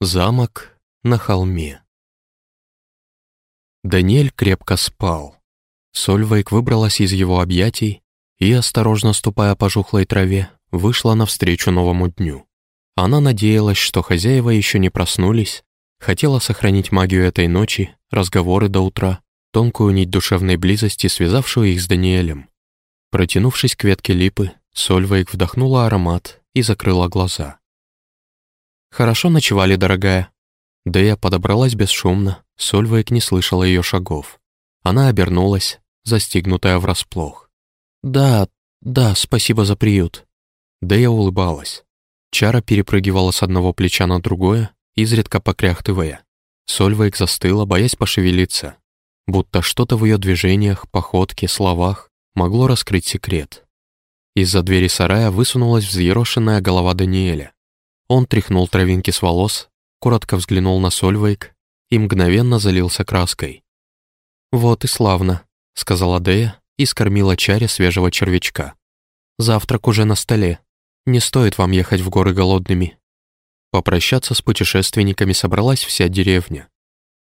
Замок на холме. Даниэль крепко спал. Сольвейк выбралась из его объятий и, осторожно ступая по жухлой траве, вышла навстречу новому дню. Она надеялась, что хозяева еще не проснулись, хотела сохранить магию этой ночи, разговоры до утра, тонкую нить душевной близости, связавшую их с Даниэлем. Протянувшись к ветке липы, Сольвейк вдохнула аромат и закрыла глаза. «Хорошо ночевали, дорогая». Дэя подобралась бесшумно, Сольвейк не слышала ее шагов. Она обернулась, застигнутая врасплох. «Да, да, спасибо за приют». Дэя улыбалась. Чара перепрыгивала с одного плеча на другое, изредка покряхтывая. Сольвейк застыла, боясь пошевелиться. Будто что-то в ее движениях, походке, словах могло раскрыть секрет. Из-за двери сарая высунулась взъерошенная голова Даниэля. Он тряхнул травинки с волос, коротко взглянул на Сольвейк и мгновенно залился краской. «Вот и славно», — сказала Дея и скормила чаре свежего червячка. «Завтрак уже на столе. Не стоит вам ехать в горы голодными». Попрощаться с путешественниками собралась вся деревня.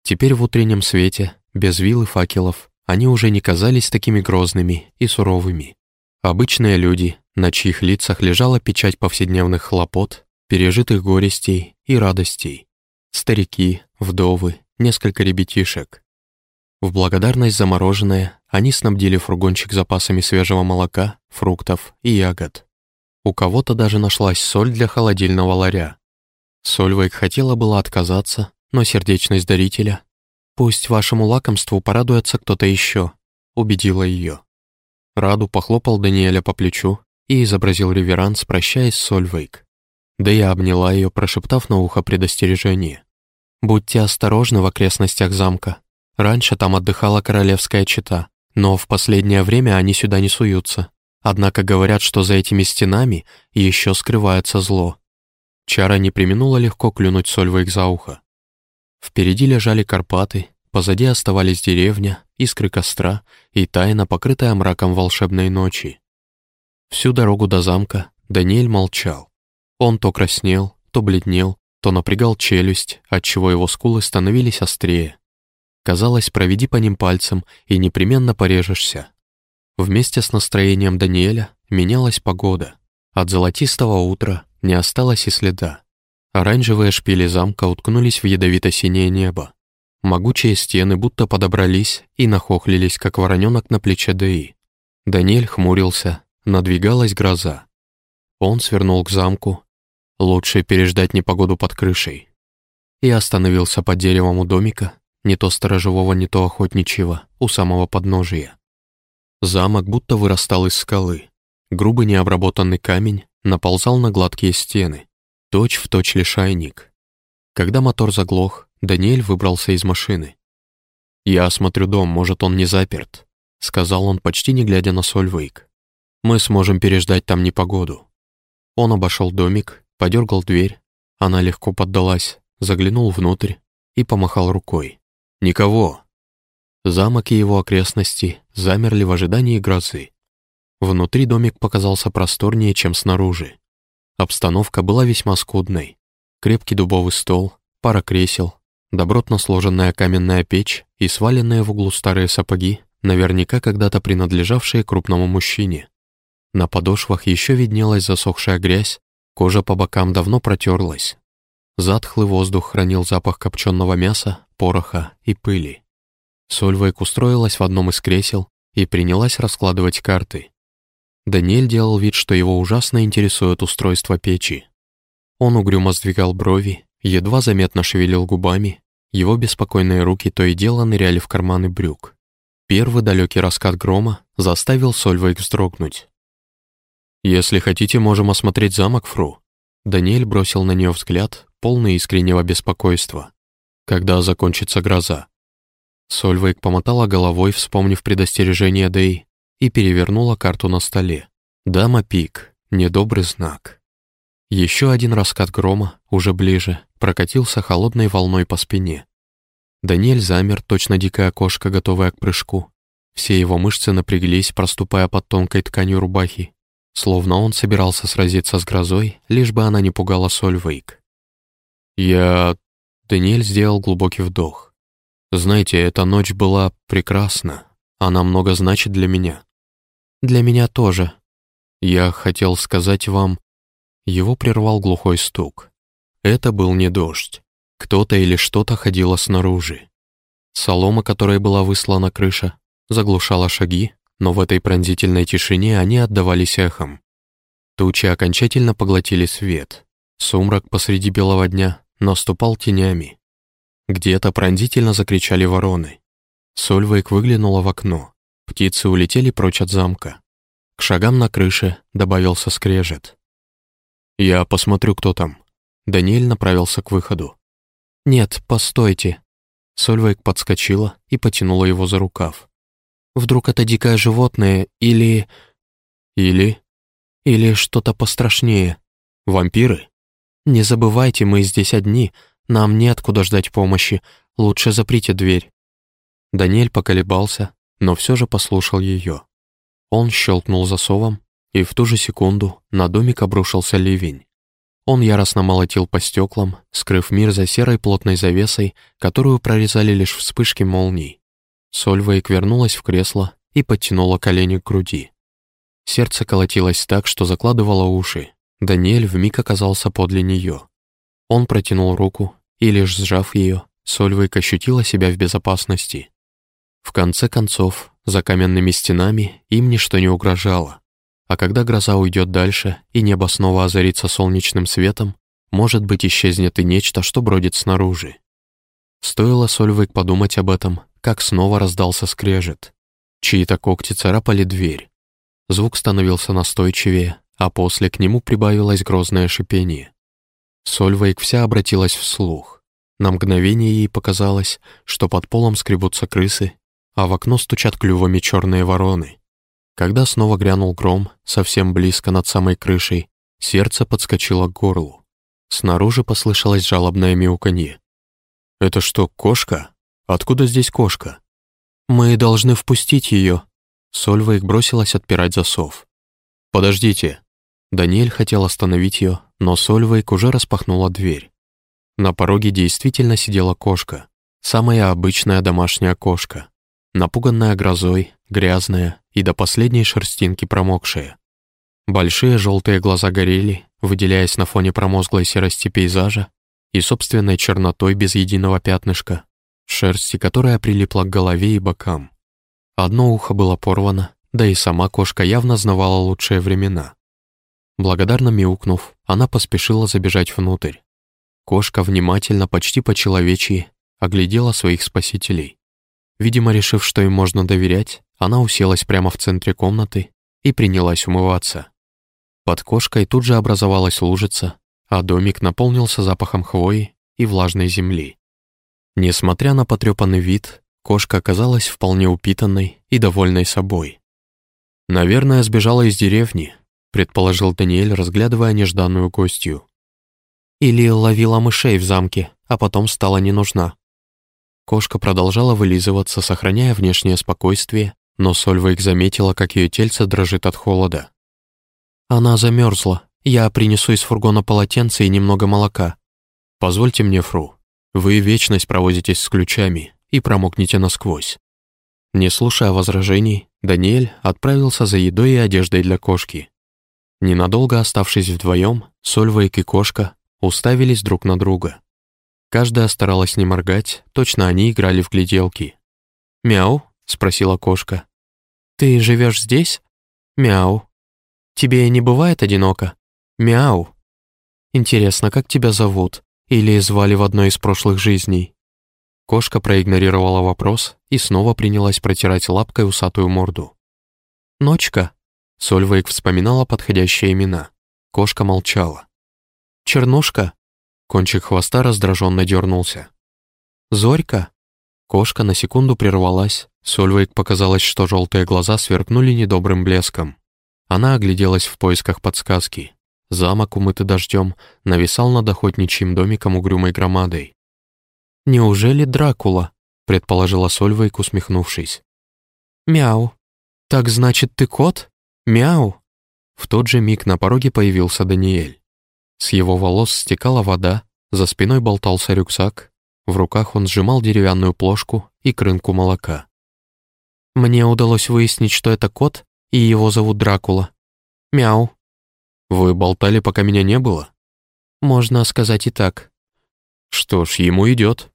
Теперь в утреннем свете, без вил и факелов, они уже не казались такими грозными и суровыми. Обычные люди, на чьих лицах лежала печать повседневных хлопот, пережитых горестей и радостей. Старики, вдовы, несколько ребятишек. В благодарность за мороженое они снабдили фургончик запасами свежего молока, фруктов и ягод. У кого-то даже нашлась соль для холодильного ларя. Сольвейк хотела было отказаться, но сердечность дарителя «Пусть вашему лакомству порадуется кто-то еще», убедила ее. Раду похлопал Даниэля по плечу и изобразил реверанс, прощаясь с Сольвейк. Да я обняла ее, прошептав на ухо предостережение. «Будьте осторожны в окрестностях замка. Раньше там отдыхала королевская чета, но в последнее время они сюда не суются. Однако говорят, что за этими стенами еще скрывается зло». Чара не применула легко клюнуть Сольвейк за ухо. Впереди лежали Карпаты, позади оставались деревня, искры костра и тайна, покрытая мраком волшебной ночи. Всю дорогу до замка Даниэль молчал. Он то краснел, то бледнел, то напрягал челюсть, отчего его скулы становились острее. Казалось, проведи по ним пальцем и непременно порежешься. Вместе с настроением Даниэля менялась погода. От золотистого утра не осталось и следа. Оранжевые шпили замка уткнулись в ядовито-синее небо. Могучие стены будто подобрались и нахохлились, как вороненок на плече Дэи. Даниэль хмурился, надвигалась гроза. Он свернул к замку, Лучше переждать непогоду под крышей. И остановился под деревом у домика, не то сторожевого, не то охотничьего, у самого подножия. Замок будто вырастал из скалы. Грубый необработанный камень наползал на гладкие стены, точь в точь лишайник. Когда мотор заглох, Даниэль выбрался из машины. «Я осмотрю дом, может, он не заперт», — сказал он, почти не глядя на Сольвейк. «Мы сможем переждать там непогоду». Он обошел домик подергал дверь. Она легко поддалась, заглянул внутрь и помахал рукой. «Никого!» Замок и его окрестности замерли в ожидании грозы. Внутри домик показался просторнее, чем снаружи. Обстановка была весьма скудной. Крепкий дубовый стол, пара кресел, добротно сложенная каменная печь и сваленные в углу старые сапоги, наверняка когда-то принадлежавшие крупному мужчине. На подошвах еще виднелась засохшая грязь Кожа по бокам давно протерлась. Затхлый воздух хранил запах копченого мяса, пороха и пыли. Сольвейк устроилась в одном из кресел и принялась раскладывать карты. Даниэль делал вид, что его ужасно интересует устройство печи. Он угрюмо сдвигал брови, едва заметно шевелил губами, его беспокойные руки то и дело ныряли в карманы брюк. Первый далекий раскат грома заставил Сольвейк вздрогнуть. «Если хотите, можем осмотреть замок, Фру». Даниэль бросил на нее взгляд, полный искреннего беспокойства. «Когда закончится гроза?» Сольвейк помотала головой, вспомнив предостережение Дэй, и перевернула карту на столе. «Дама пик. Недобрый знак». Еще один раскат грома, уже ближе, прокатился холодной волной по спине. Даниэль замер, точно дикая кошка, готовая к прыжку. Все его мышцы напряглись, проступая под тонкой тканью рубахи, словно он собирался сразиться с грозой, лишь бы она не пугала Сольвейк. Я... Даниэль сделал глубокий вдох. Знаете, эта ночь была прекрасна. Она много значит для меня. Для меня тоже. Я хотел сказать вам... Его прервал глухой стук. Это был не дождь. Кто-то или что-то ходило снаружи. Солома, которой была выслана крыша, заглушала шаги, но в этой пронзительной тишине они отдавались эхом. Тучи окончательно поглотили свет. Сумрак посреди белого дня наступал тенями. Где-то пронзительно закричали вороны. Сольвейк выглянула в окно. Птицы улетели прочь от замка. К шагам на крыше добавился скрежет. «Я посмотрю, кто там». Даниэль направился к выходу. «Нет, постойте». Сольвейк подскочила и потянула его за рукав. «Вдруг это дикое животное или...» «Или...» «Или что-то пострашнее». «Вампиры?» «Не забывайте, мы здесь одни. Нам неоткуда ждать помощи. Лучше заприте дверь». Даниэль поколебался, но все же послушал ее. Он щелкнул засовом, и в ту же секунду на домик обрушился ливень. Он яростно молотил по стеклам, скрыв мир за серой плотной завесой, которую прорезали лишь вспышки молний. Сольвейк вернулась в кресло и подтянула колени к груди. Сердце колотилось так, что закладывало уши. Даниэль вмиг оказался подле нее. Он протянул руку, и лишь сжав ее, Сольвейк ощутила себя в безопасности. В конце концов, за каменными стенами им ничто не угрожало. А когда гроза уйдет дальше и небо снова озарится солнечным светом, может быть, исчезнет и нечто, что бродит снаружи. Стоило Сольвейк подумать об этом, как снова раздался скрежет. Чьи-то когти царапали дверь. Звук становился настойчивее, а после к нему прибавилось грозное шипение. Сольвейк вся обратилась вслух. На мгновение ей показалось, что под полом скребутся крысы а в окно стучат клювами черные вороны. Когда снова грянул гром, совсем близко над самой крышей, сердце подскочило к горлу. Снаружи послышалось жалобное мяуканье. «Это что, кошка? Откуда здесь кошка?» «Мы должны впустить ее». Сольвейк бросилась отпирать засов. «Подождите». Даниэль хотел остановить ее, но Сольвейк уже распахнула дверь. На пороге действительно сидела кошка. Самая обычная домашняя кошка напуганная грозой, грязная и до последней шерстинки промокшая. Большие желтые глаза горели, выделяясь на фоне промозглой серости пейзажа и собственной чернотой без единого пятнышка, шерсти которая прилипла к голове и бокам. Одно ухо было порвано, да и сама кошка явно знавала лучшие времена. Благодарно мяукнув, она поспешила забежать внутрь. Кошка внимательно, почти по-человечьи, оглядела своих спасителей. Видимо, решив, что им можно доверять, она уселась прямо в центре комнаты и принялась умываться. Под кошкой тут же образовалась лужица, а домик наполнился запахом хвои и влажной земли. Несмотря на потрепанный вид, кошка оказалась вполне упитанной и довольной собой. «Наверное, сбежала из деревни», — предположил Даниэль, разглядывая нежданную гостью. «Или ловила мышей в замке, а потом стала не нужна», Кошка продолжала вылизываться, сохраняя внешнее спокойствие, но Сольвейк заметила, как ее тельце дрожит от холода. «Она замерзла. Я принесу из фургона полотенце и немного молока». «Позвольте мне, Фру. Вы вечность провозитесь с ключами и промокнете насквозь». Не слушая возражений, Даниэль отправился за едой и одеждой для кошки. Ненадолго оставшись вдвоем, Сольвейк и кошка уставились друг на друга. Каждая старалась не моргать, точно они играли в гляделки. «Мяу?» — спросила кошка. «Ты живешь здесь?» «Мяу». «Тебе не бывает одиноко?» «Мяу». «Интересно, как тебя зовут? Или звали в одной из прошлых жизней?» Кошка проигнорировала вопрос и снова принялась протирать лапкой усатую морду. «Ночка?» Сольвейк вспоминала подходящие имена. Кошка молчала. «Чернушка?» Кончик хвоста раздраженно дернулся. «Зорька?» Кошка на секунду прервалась. Сольвейк показалось, что желтые глаза сверкнули недобрым блеском. Она огляделась в поисках подсказки. Замок, умытый дождем, нависал над охотничьим домиком угрюмой громадой. «Неужели Дракула?» — предположила Сольвейк, усмехнувшись. «Мяу. Так значит, ты кот? Мяу!» В тот же миг на пороге появился Даниэль. С его волос стекала вода, За спиной болтался рюкзак, в руках он сжимал деревянную плошку и крынку молока. «Мне удалось выяснить, что это кот, и его зовут Дракула. Мяу». «Вы болтали, пока меня не было?» «Можно сказать и так». «Что ж, ему идет».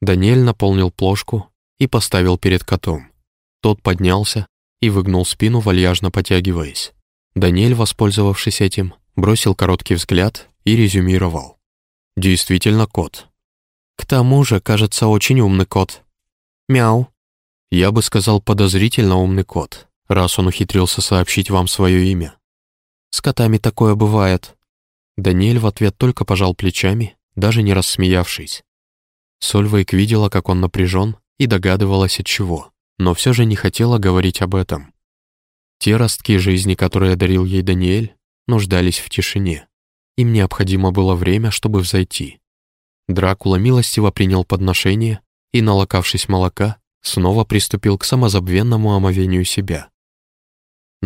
Даниэль наполнил плошку и поставил перед котом. Тот поднялся и выгнул спину, вальяжно потягиваясь. Даниэль, воспользовавшись этим, бросил короткий взгляд и резюмировал. «Действительно кот. К тому же, кажется, очень умный кот. Мяу. Я бы сказал, подозрительно умный кот, раз он ухитрился сообщить вам свое имя. С котами такое бывает. Даниэль в ответ только пожал плечами, даже не рассмеявшись. Сольвейк видела, как он напряжен, и догадывалась от чего, но все же не хотела говорить об этом. Те ростки жизни, которые дарил ей Даниэль, нуждались в тишине. Им необходимо было время, чтобы взойти. Дракула милостиво принял подношение и, налокавшись молока, снова приступил к самозабвенному омовению себя.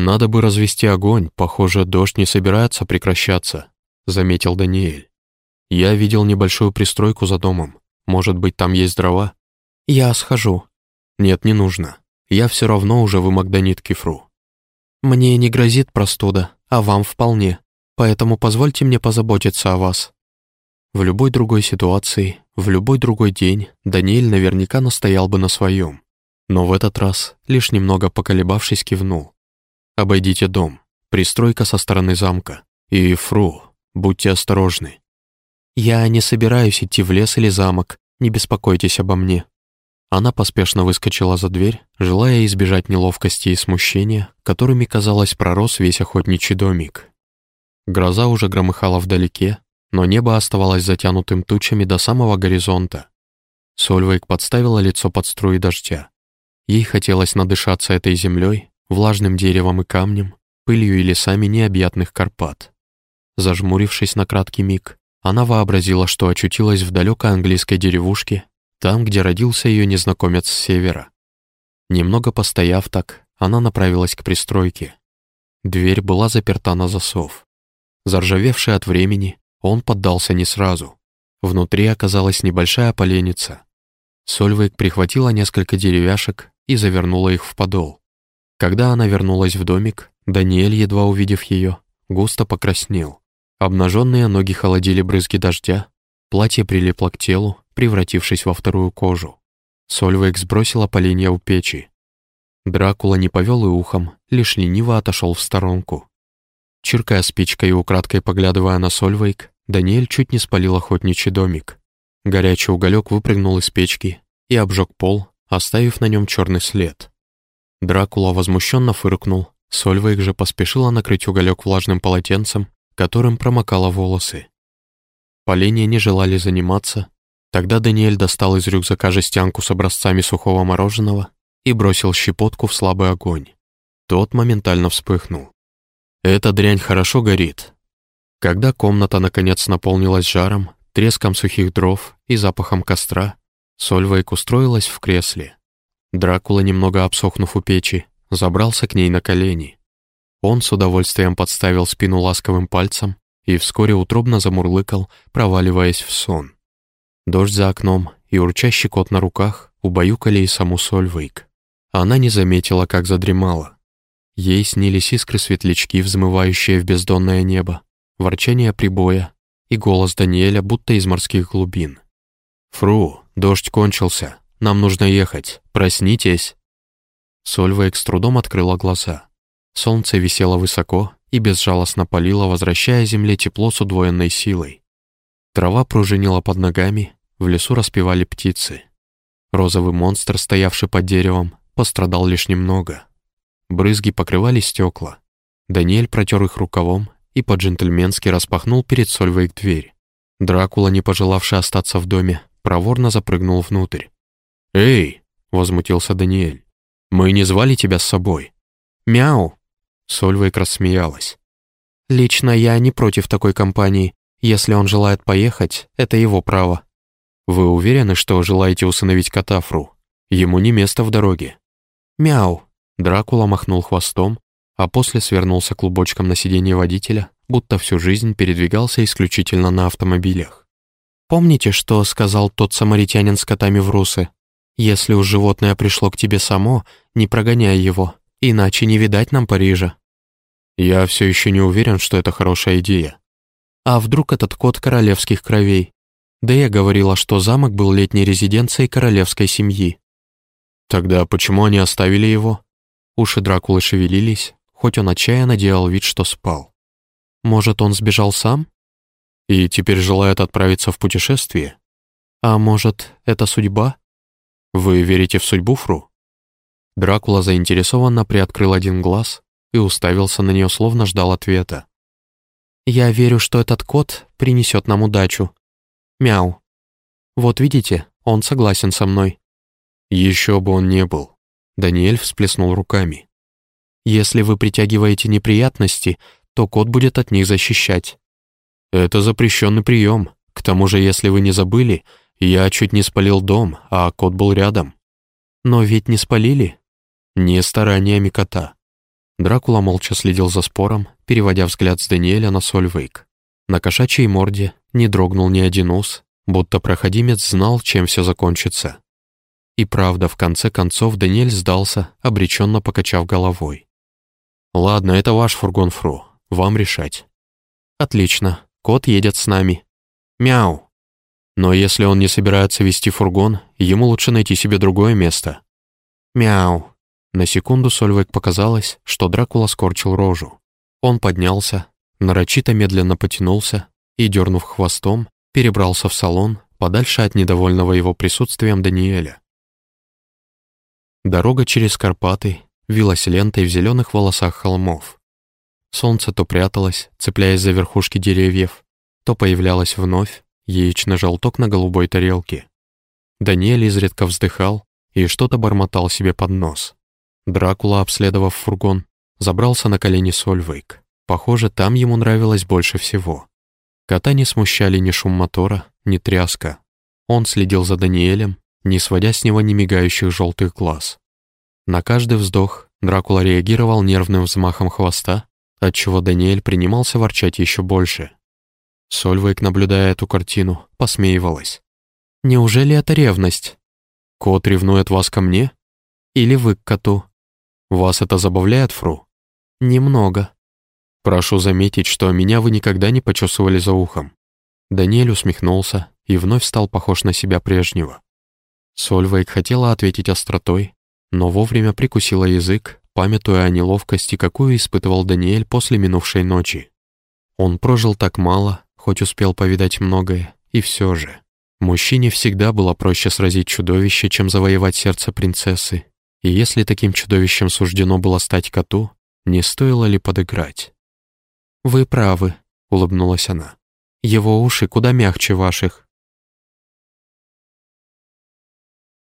«Надо бы развести огонь, похоже, дождь не собирается прекращаться», — заметил Даниэль. «Я видел небольшую пристройку за домом. Может быть, там есть дрова?» «Я схожу». «Нет, не нужно. Я все равно уже вымок до нитки фру». «Мне не грозит простуда, а вам вполне, поэтому позвольте мне позаботиться о вас». В любой другой ситуации, в любой другой день Даниэль наверняка настоял бы на своем. Но в этот раз, лишь немного поколебавшись, кивнул. «Обойдите дом. Пристройка со стороны замка. И, фру, будьте осторожны». «Я не собираюсь идти в лес или замок. Не беспокойтесь обо мне». Она поспешно выскочила за дверь, желая избежать неловкости и смущения, которыми, казалось, пророс весь охотничий домик. Гроза уже громыхала вдалеке, но небо оставалось затянутым тучами до самого горизонта. Сольвейк подставила лицо под струи дождя. Ей хотелось надышаться этой землей, влажным деревом и камнем, пылью и лесами необъятных Карпат. Зажмурившись на краткий миг, она вообразила, что очутилась в далекой английской деревушке, там, где родился ее незнакомец с севера. Немного постояв так, она направилась к пристройке. Дверь была заперта на засов. Заржавевшая от времени, он поддался не сразу. Внутри оказалась небольшая поленница. Сольвейк прихватила несколько деревяшек и завернула их в подол. Когда она вернулась в домик, Даниэль, едва увидев ее, густо покраснел. Обнаженные ноги холодили брызги дождя, платье прилипло к телу, превратившись во вторую кожу. Сольвейк сбросила поленья у печи. Дракула не повел и ухом, лишь лениво отошел в сторонку. Чиркая спичкой и украдкой поглядывая на Сольвейк, Даниэль чуть не спалил охотничий домик. Горячий уголек выпрыгнул из печки и обжег пол, оставив на нем черный след. Дракула возмущенно фыркнул, Сольвейк же поспешила накрыть уголек влажным полотенцем, которым промокала волосы. Поленья не желали заниматься, тогда Даниэль достал из рюкзака жестянку с образцами сухого мороженого и бросил щепотку в слабый огонь. Тот моментально вспыхнул. Эта дрянь хорошо горит. Когда комната наконец наполнилась жаром, треском сухих дров и запахом костра, Сольвейк устроилась в кресле. Дракула, немного обсохнув у печи, забрался к ней на колени. Он с удовольствием подставил спину ласковым пальцем и вскоре утробно замурлыкал, проваливаясь в сон. Дождь за окном и урчащий кот на руках убаюкали и саму Сольвейк. Она не заметила, как задремала. Ей снились искры-светлячки, взмывающие в бездонное небо, ворчание прибоя и голос Даниэля, будто из морских глубин. «Фру, дождь кончился, нам нужно ехать, проснитесь!» Сольвейк с трудом открыла глаза. Солнце висело высоко и безжалостно палило, возвращая земле тепло с удвоенной силой. Трава пружинила под ногами, в лесу распевали птицы. Розовый монстр, стоявший под деревом, пострадал лишь немного. Брызги покрывали стекла. Даниэль протер их рукавом и по-джентльменски распахнул перед Сольвейк дверь. Дракула, не пожелавший остаться в доме, проворно запрыгнул внутрь. «Эй!» — возмутился Даниэль. «Мы не звали тебя с собой». «Мяу!» — Сольвейк рассмеялась. «Лично я не против такой компании. Если он желает поехать, это его право». «Вы уверены, что желаете усыновить Катафру? Ему не место в дороге». «Мяу!» Дракула махнул хвостом, а после свернулся клубочком на сиденье водителя, будто всю жизнь передвигался исключительно на автомобилях. Помните, что сказал тот самаритянин с котами в русы? Если уж животное пришло к тебе само, не прогоняй его, иначе не видать нам Парижа». «Я все еще не уверен, что это хорошая идея». «А вдруг этот кот королевских кровей? Да я говорила, что замок был летней резиденцией королевской семьи». «Тогда почему они оставили его?» Уши Дракулы шевелились, хоть он отчаянно делал вид, что спал. «Может, он сбежал сам?» «И теперь желает отправиться в путешествие?» «А может, это судьба?» «Вы верите в судьбу, Фру?» Дракула заинтересованно приоткрыл один глаз и уставился на нее, словно ждал ответа. «Я верю, что этот кот принесет нам удачу. Мяу. Вот видите, он согласен со мной». «Еще бы он не был». Даниэль всплеснул руками. «Если вы притягиваете неприятности, то кот будет от них защищать». «Это запрещенный прием. К тому же, если вы не забыли, я чуть не спалил дом, а кот был рядом». «Но ведь не спалили?» «Не стараниями кота». Дракула молча следил за спором, переводя взгляд с Даниэля на Сольвейк. На кошачьей морде не дрогнул ни один ус, будто проходимец знал, чем все закончится. И правда, в конце концов Даниэль сдался, обреченно покачав головой. «Ладно, это ваш фургон, Фру. Вам решать». «Отлично. Кот едет с нами. Мяу!» Но если он не собирается вести фургон, ему лучше найти себе другое место. Мяу. На секунду Сольвейк показалось, что Дракула скорчил рожу. Он поднялся, нарочито медленно потянулся и, дернув хвостом, перебрался в салон, подальше от недовольного его присутствием Даниэля. Дорога через Карпаты вилась лентой в зеленых волосах холмов. Солнце то пряталось, цепляясь за верхушки деревьев, то появлялось вновь, яичный желток на голубой тарелке. Даниэль изредка вздыхал и что-то бормотал себе под нос. Дракула, обследовав фургон, забрался на колени Сольвейк. Похоже, там ему нравилось больше всего. Кота не смущали ни шум мотора, ни тряска. Он следил за Даниэлем, не сводя с него ни мигающих желтых глаз. На каждый вздох Дракула реагировал нервным взмахом хвоста, отчего Даниэль принимался ворчать еще больше. Сольвейк, наблюдая эту картину, посмеивалась. «Неужели это ревность? Кот ревнует вас ко мне? Или вы к коту? Вас это забавляет, Фру?» «Немного». «Прошу заметить, что меня вы никогда не почесывали за ухом». Даниэль усмехнулся и вновь стал похож на себя прежнего. Сольвейк хотела ответить остротой, но вовремя прикусила язык, памятуя о неловкости, какую испытывал Даниэль после минувшей ночи. Он прожил так мало, хоть успел повидать многое, и все же. Мужчине всегда было проще сразить чудовище, чем завоевать сердце принцессы, и если таким чудовищем суждено было стать коту, не стоило ли подыграть? «Вы правы», — улыбнулась она. «Его уши куда мягче ваших».